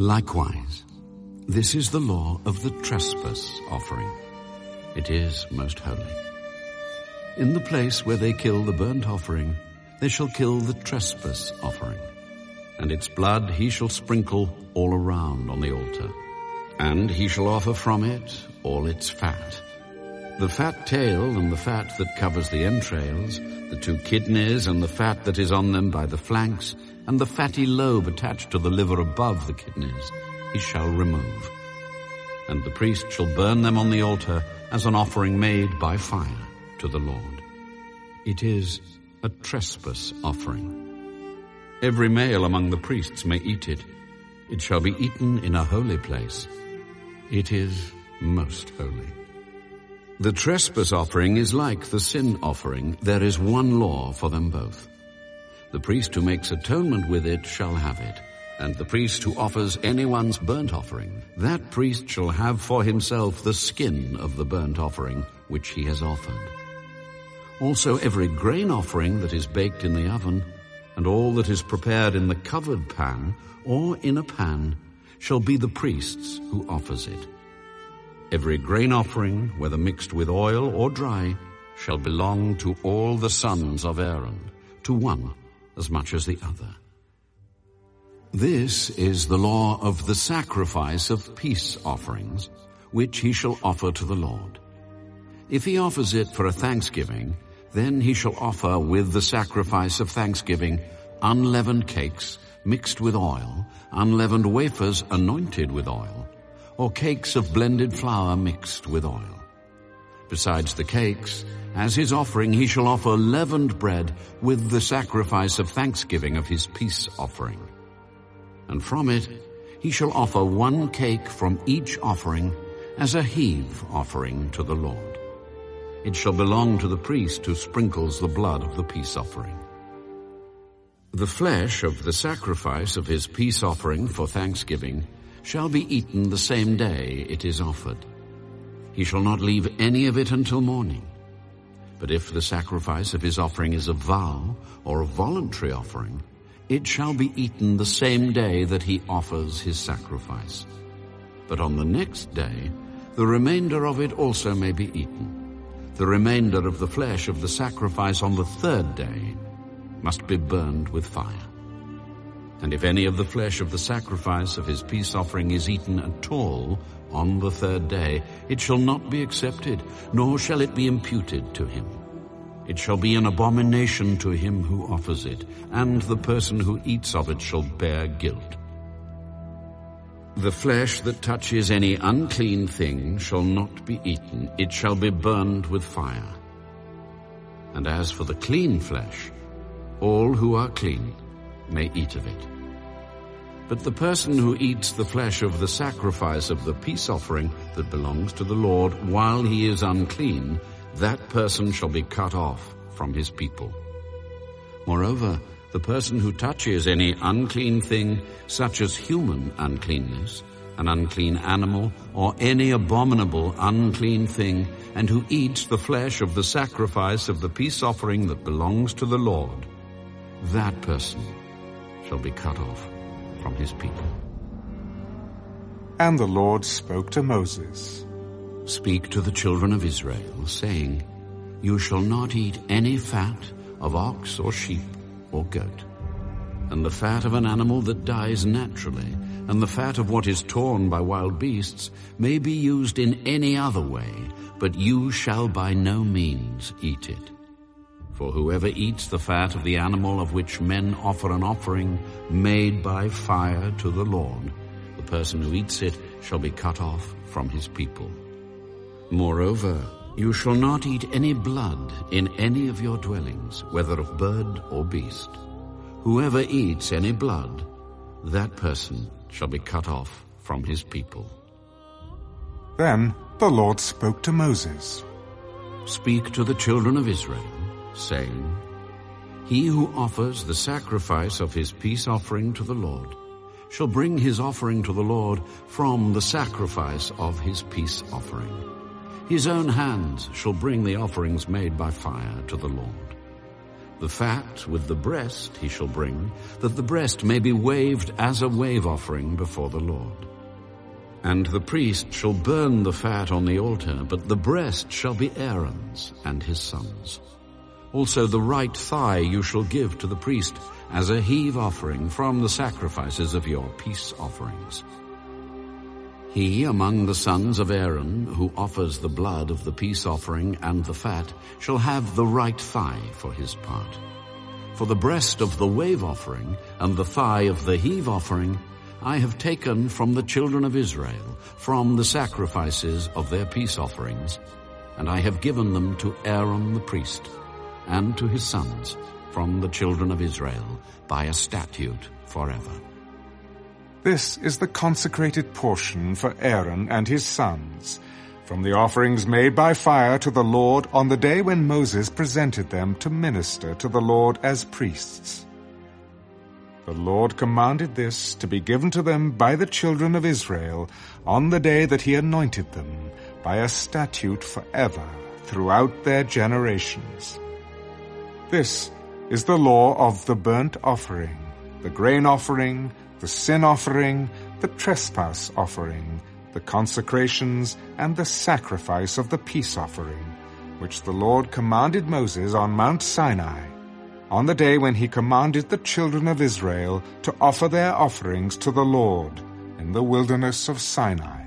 Likewise, this is the law of the trespass offering. It is most holy. In the place where they kill the burnt offering, they shall kill the trespass offering, and its blood he shall sprinkle all around on the altar. And he shall offer from it all its fat. The fat tail and the fat that covers the entrails, the two kidneys and the fat that is on them by the flanks, and the fatty lobe attached to the liver above the kidneys, he shall remove. And the priest shall burn them on the altar as an offering made by fire to the Lord. It is a trespass offering. Every male among the priests may eat it. It shall be eaten in a holy place. It is most holy. The trespass offering is like the sin offering. There is one law for them both. The priest who makes atonement with it shall have it, and the priest who offers anyone's burnt offering, that priest shall have for himself the skin of the burnt offering which he has offered. Also every grain offering that is baked in the oven, and all that is prepared in the covered pan or in a pan, shall be the priest's who offers it. Every grain offering, whether mixed with oil or dry, shall belong to all the sons of Aaron, to one as much as the other. This is the law of the sacrifice of peace offerings, which he shall offer to the Lord. If he offers it for a thanksgiving, then he shall offer with the sacrifice of thanksgiving unleavened cakes mixed with oil, unleavened wafers anointed with oil, or cakes of blended flour mixed with oil. Besides the cakes, as his offering he shall offer leavened bread with the sacrifice of thanksgiving of his peace offering. And from it he shall offer one cake from each offering as a heave offering to the Lord. It shall belong to the priest who sprinkles the blood of the peace offering. The flesh of the sacrifice of his peace offering for thanksgiving shall be eaten the same day it is offered. He shall not leave any of it until morning. But if the sacrifice of his offering is a vow or a voluntary offering, it shall be eaten the same day that he offers his sacrifice. But on the next day, the remainder of it also may be eaten. The remainder of the flesh of the sacrifice on the third day must be burned with fire. And if any of the flesh of the sacrifice of his peace offering is eaten at all on the third day, it shall not be accepted, nor shall it be imputed to him. It shall be an abomination to him who offers it, and the person who eats of it shall bear guilt. The flesh that touches any unclean thing shall not be eaten, it shall be burned with fire. And as for the clean flesh, all who are clean may eat of it. But the person who eats the flesh of the sacrifice of the peace offering that belongs to the Lord while he is unclean, that person shall be cut off from his people. Moreover, the person who touches any unclean thing, such as human uncleanness, an unclean animal, or any abominable unclean thing, and who eats the flesh of the sacrifice of the peace offering that belongs to the Lord, that person shall be cut off from his people. And the Lord spoke to Moses. Speak to the children of Israel, saying, You shall not eat any fat of ox or sheep or goat, and the fat of an animal that dies naturally, and the fat of what is torn by wild beasts may be used in any other way, but you shall by no means eat it. For whoever eats the fat of the animal of which men offer an offering made by fire to the Lord, the person who eats it shall be cut off from his people. Moreover, you shall not eat any blood in any of your dwellings, whether of bird or beast. Whoever eats any blood, that person shall be cut off from his people. Then the Lord spoke to Moses. Speak to the children of Israel, saying, He who offers the sacrifice of his peace offering to the Lord shall bring his offering to the Lord from the sacrifice of his peace offering. His own hands shall bring the offerings made by fire to the Lord. The fat with the breast he shall bring, that the breast may be waved as a wave offering before the Lord. And the priest shall burn the fat on the altar, but the breast shall be Aaron's and his sons. Also the right thigh you shall give to the priest as a heave offering from the sacrifices of your peace offerings. He among the sons of Aaron, who offers the blood of the peace offering and the fat, shall have the right thigh for his part. For the breast of the wave offering and the thigh of the heave offering I have taken from the children of Israel, from the sacrifices of their peace offerings, and I have given them to Aaron the priest, and to his sons, from the children of Israel, by a statute forever. This is the consecrated portion for Aaron and his sons, from the offerings made by fire to the Lord on the day when Moses presented them to minister to the Lord as priests. The Lord commanded this to be given to them by the children of Israel on the day that he anointed them by a statute forever throughout their generations. This is the law of the burnt offering, the grain offering, the sin offering, the trespass offering, the consecrations, and the sacrifice of the peace offering, which the Lord commanded Moses on Mount Sinai, on the day when he commanded the children of Israel to offer their offerings to the Lord in the wilderness of Sinai.